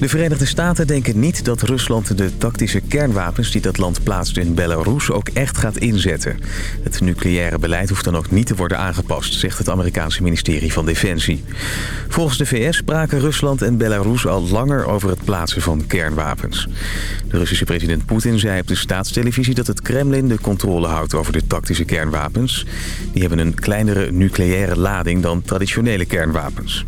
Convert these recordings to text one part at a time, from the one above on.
De Verenigde Staten denken niet dat Rusland de tactische kernwapens die dat land plaatst in Belarus ook echt gaat inzetten. Het nucleaire beleid hoeft dan ook niet te worden aangepast, zegt het Amerikaanse ministerie van Defensie. Volgens de VS spraken Rusland en Belarus al langer over het plaatsen van kernwapens. De Russische president Poetin zei op de staatstelevisie dat het Kremlin de controle houdt over de tactische kernwapens. Die hebben een kleinere nucleaire lading dan traditionele kernwapens.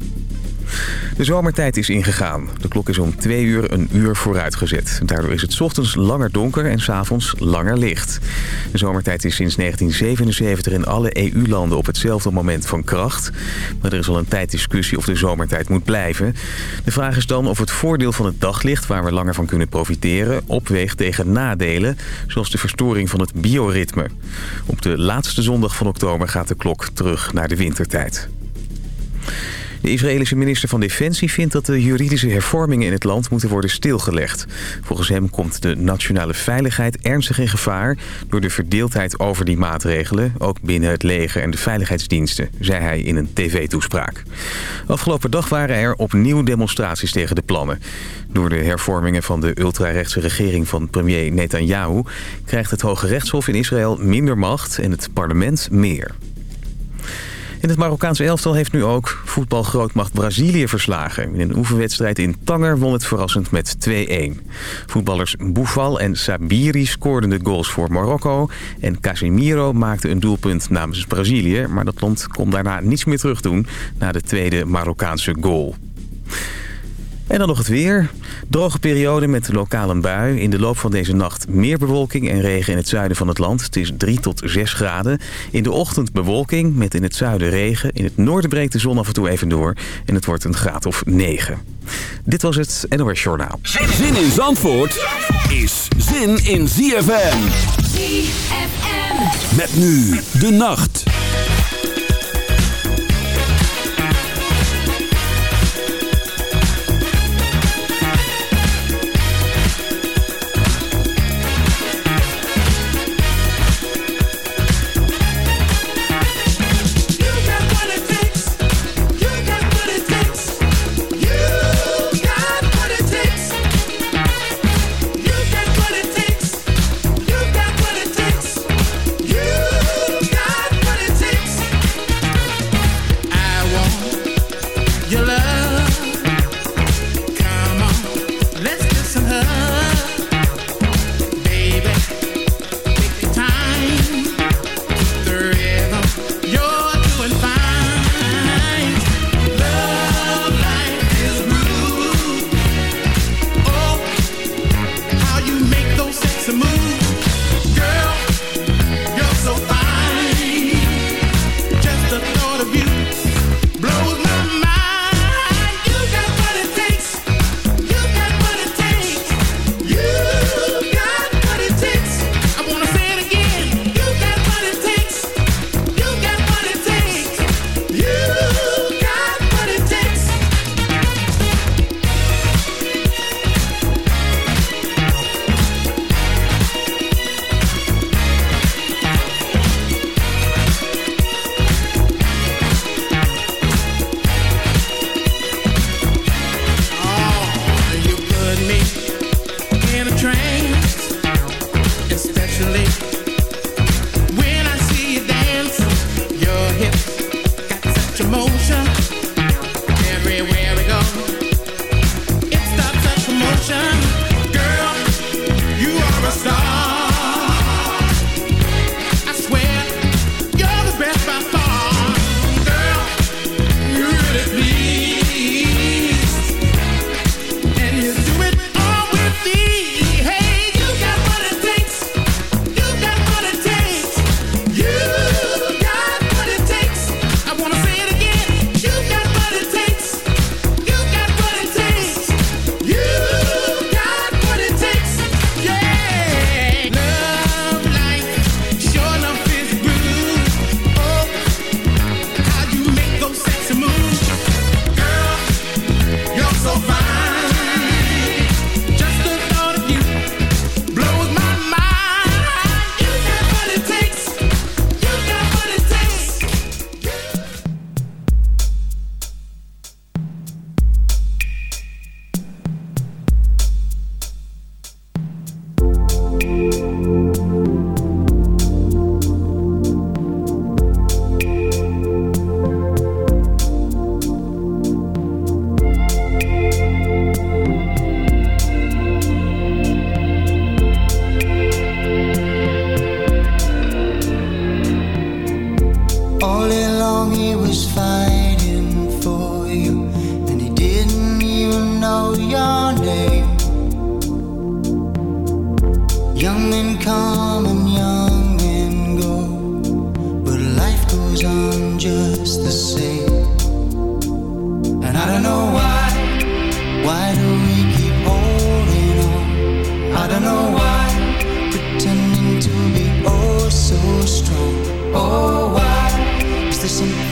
De zomertijd is ingegaan. De klok is om twee uur een uur vooruitgezet. Daardoor is het ochtends langer donker en s'avonds langer licht. De zomertijd is sinds 1977 in alle EU-landen op hetzelfde moment van kracht. Maar er is al een tijd discussie of de zomertijd moet blijven. De vraag is dan of het voordeel van het daglicht, waar we langer van kunnen profiteren... opweegt tegen nadelen, zoals de verstoring van het bioritme. Op de laatste zondag van oktober gaat de klok terug naar de wintertijd. De Israëlische minister van Defensie vindt dat de juridische hervormingen in het land moeten worden stilgelegd. Volgens hem komt de nationale veiligheid ernstig in gevaar door de verdeeldheid over die maatregelen, ook binnen het leger en de veiligheidsdiensten, zei hij in een tv-toespraak. Afgelopen dag waren er opnieuw demonstraties tegen de plannen. Door de hervormingen van de ultrarechtse regering van premier Netanyahu krijgt het Hoge Rechtshof in Israël minder macht en het parlement meer. In het Marokkaanse elftal heeft nu ook voetbalgrootmacht Brazilië verslagen. In een oefenwedstrijd in Tanger won het verrassend met 2-1. Voetballers Boufal en Sabiri scoorden de goals voor Marokko. En Casemiro maakte een doelpunt namens Brazilië. Maar dat land kon daarna niets meer terugdoen na de tweede Marokkaanse goal. En dan nog het weer. Droge periode met lokale bui. In de loop van deze nacht meer bewolking en regen in het zuiden van het land. Het is 3 tot 6 graden. In de ochtend bewolking met in het zuiden regen. In het noorden breekt de zon af en toe even door. En het wordt een graad of 9. Dit was het NOS Journaal. Zin in Zandvoort is zin in ZFM. ZFM. Met nu de nacht. Young men come and young men go, but life goes on just the same. And I don't know why, why do we keep holding on? I don't know why, pretending to be oh so strong. Oh, why is there something?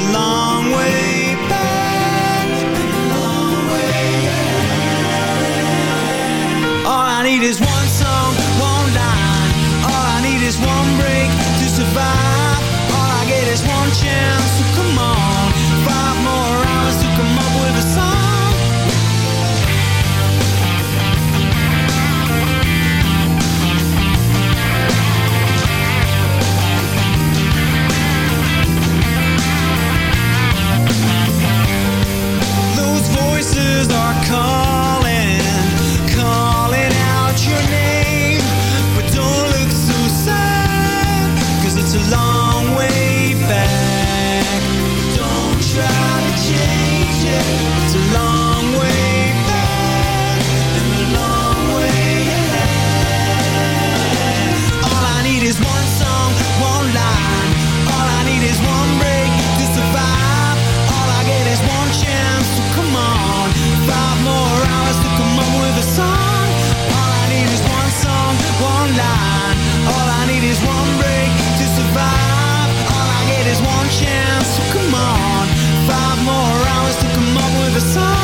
long is one are coming. chance. So come on, five more hours to come up with a song.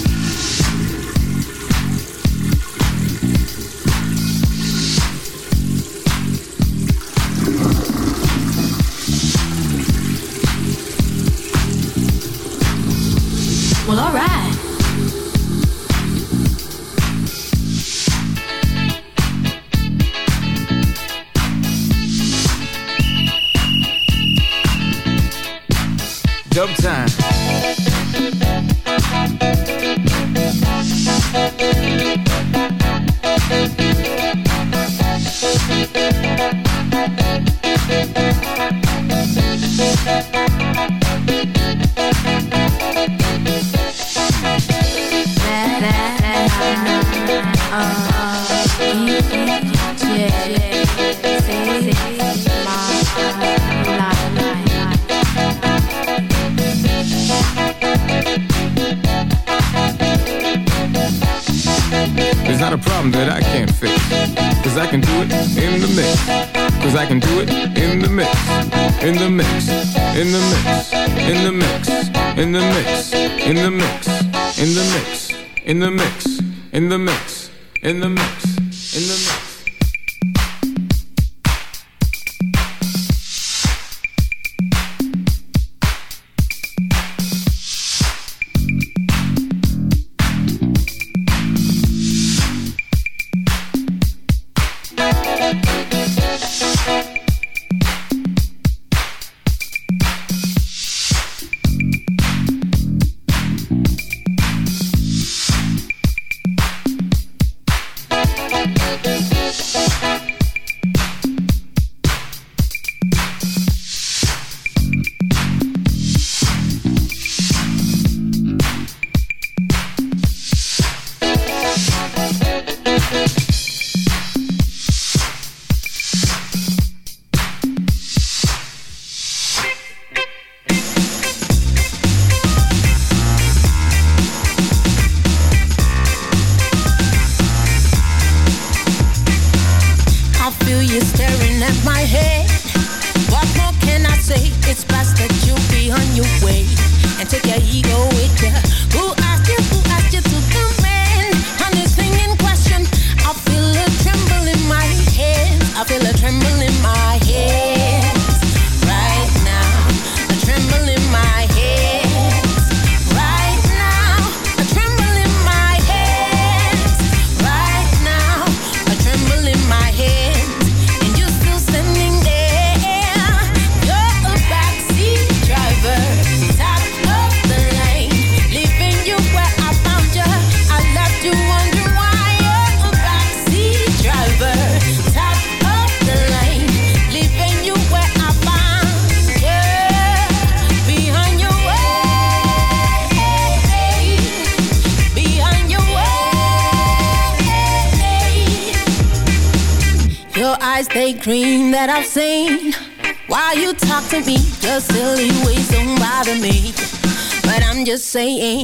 But I'm just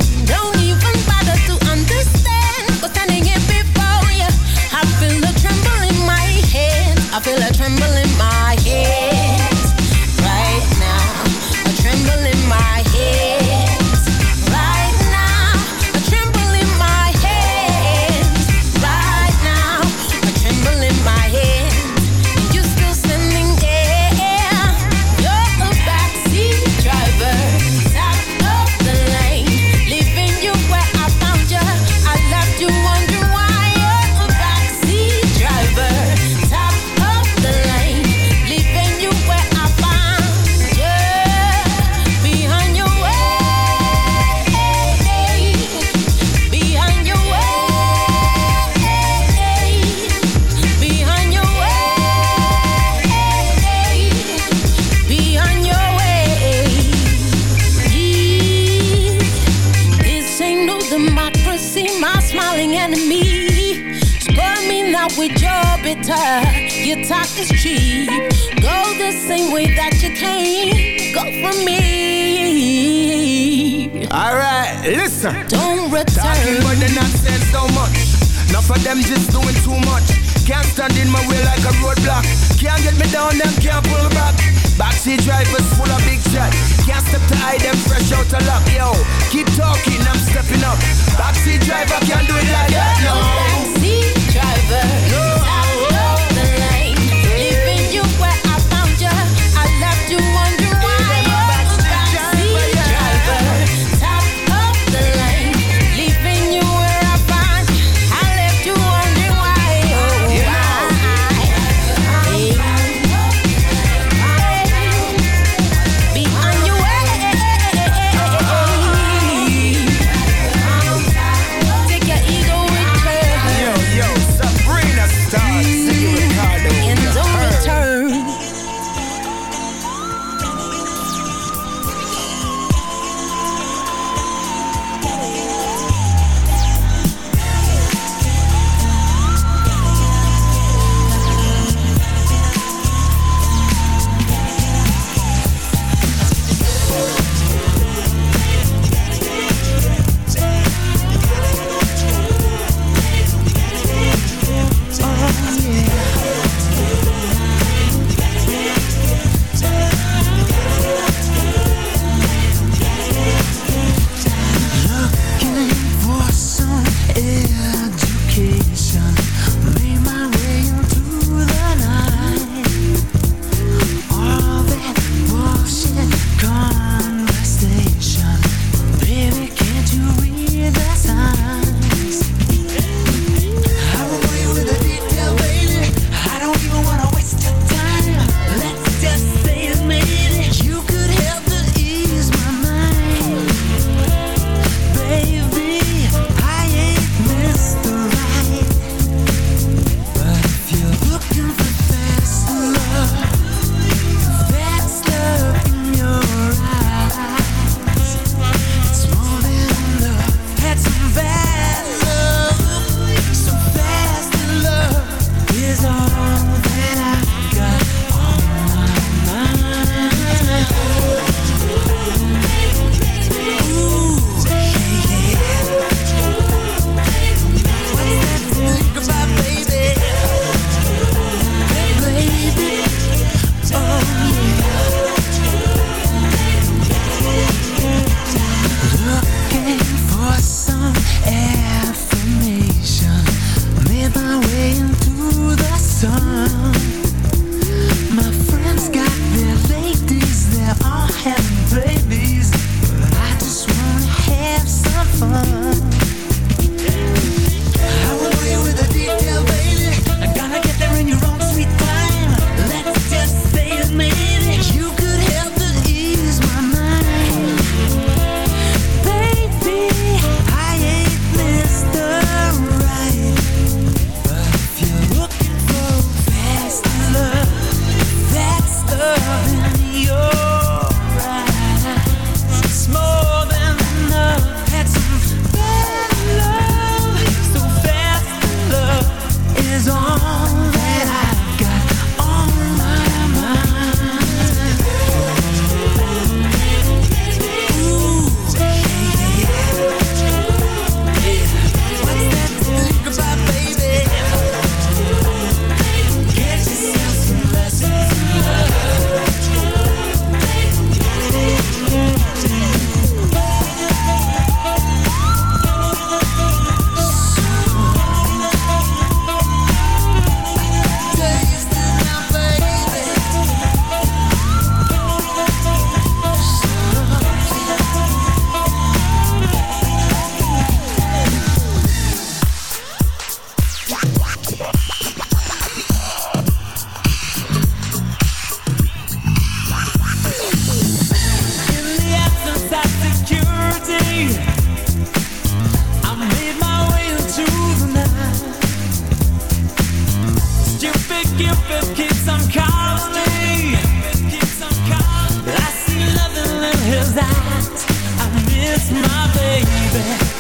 that I miss my baby.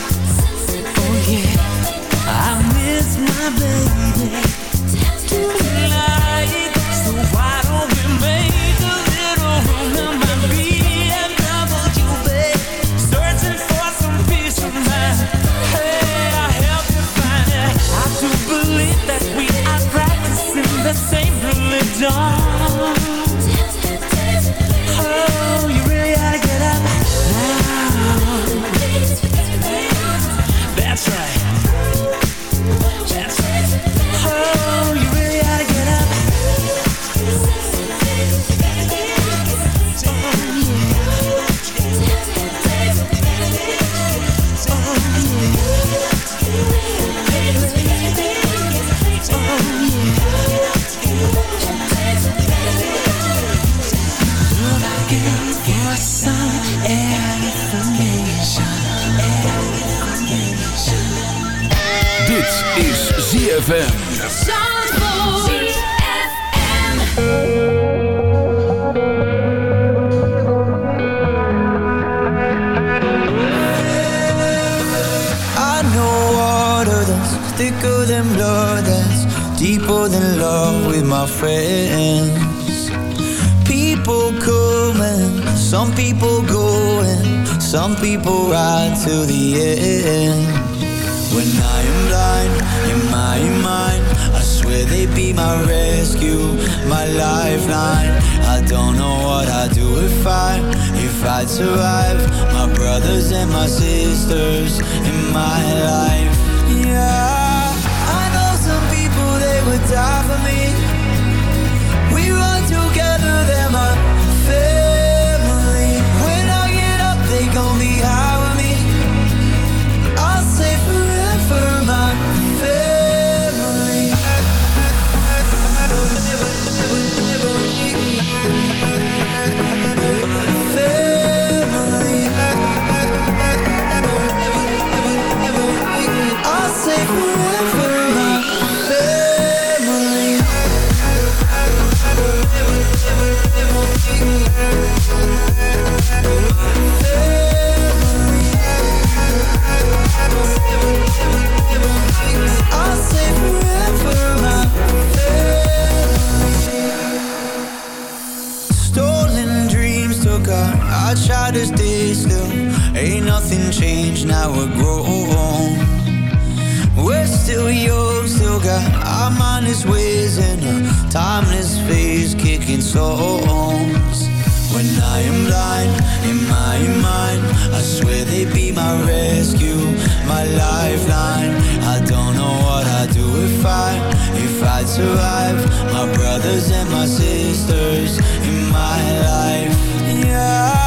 timeless ways and a timeless phase, kicking souls. When I am blind in my mind, I swear they be my rescue, my lifeline. I don't know what I'd do if I, if i survive. My brothers and my sisters in my life, yeah.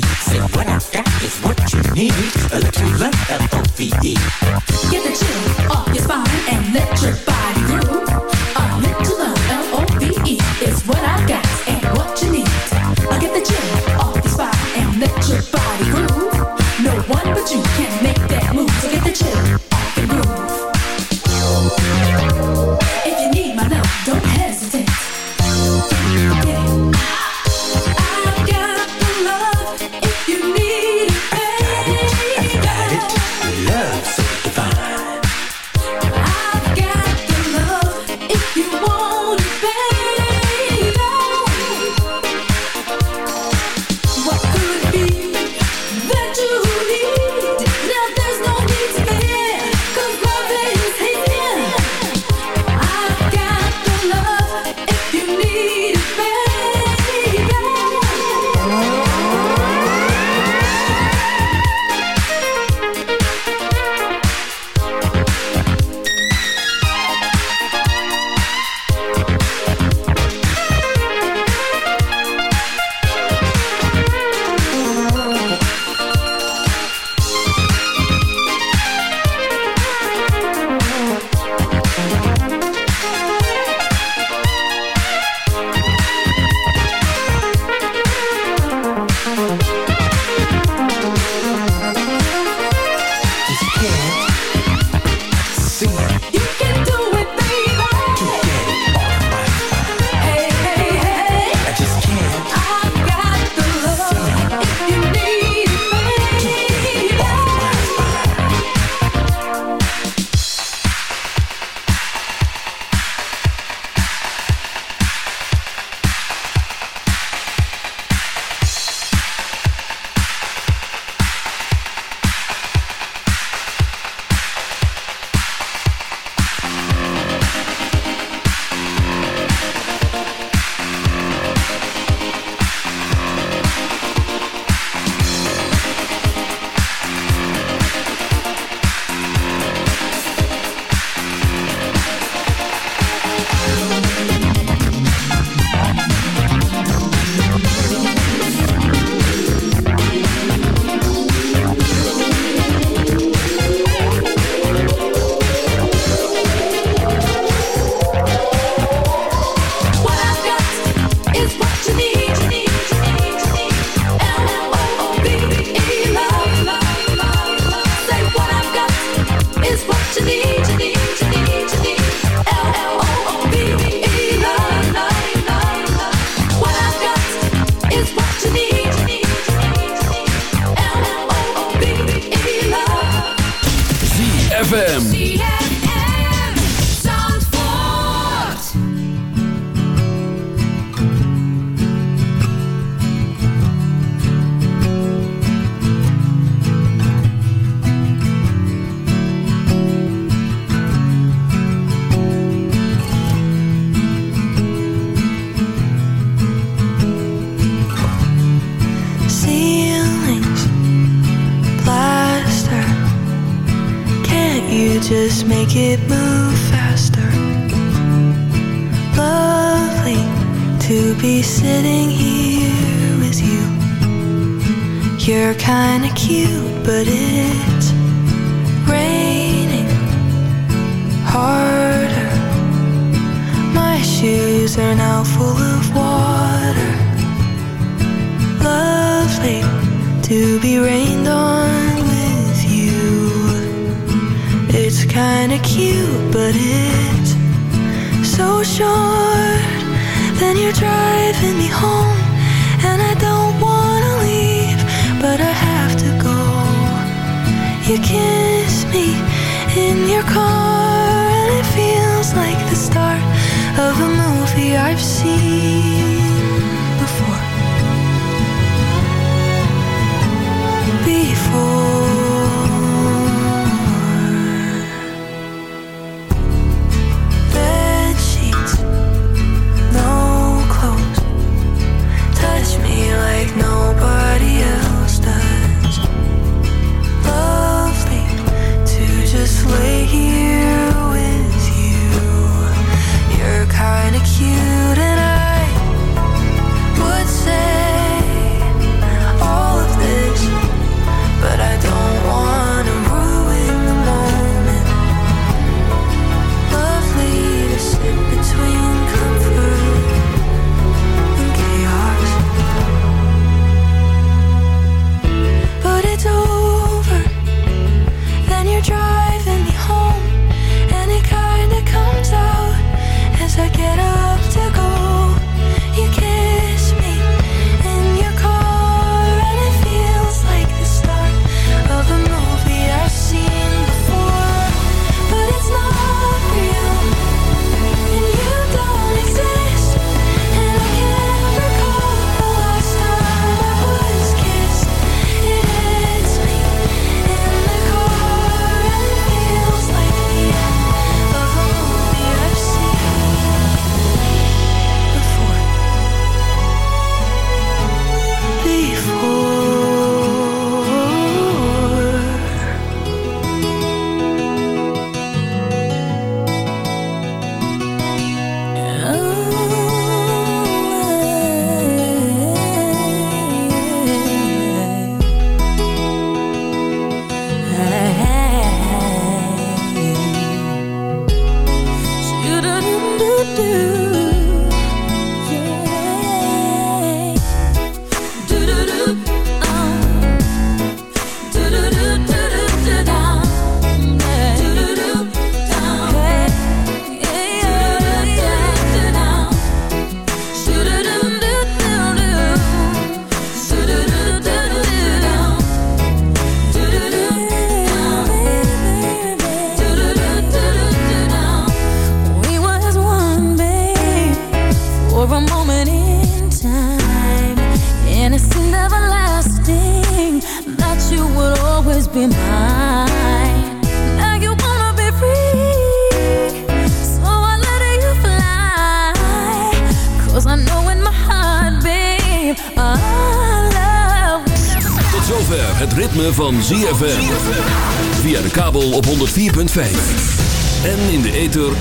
Say what I've got is what you need. A little love, L-O-V-E. Get the chill off your spine and let your body groove. A little love, L-O-V-E is what You're kinda cute, but it's raining harder. My shoes are now full of water. Lovely to be rained on with you. It's kinda cute, but it's so short. Then you're driving me home, and I don't wanna leave but I have to go. You kiss me in your car, and it feels like the start of a movie I've seen before. Before. like nobody kinda cute and I would say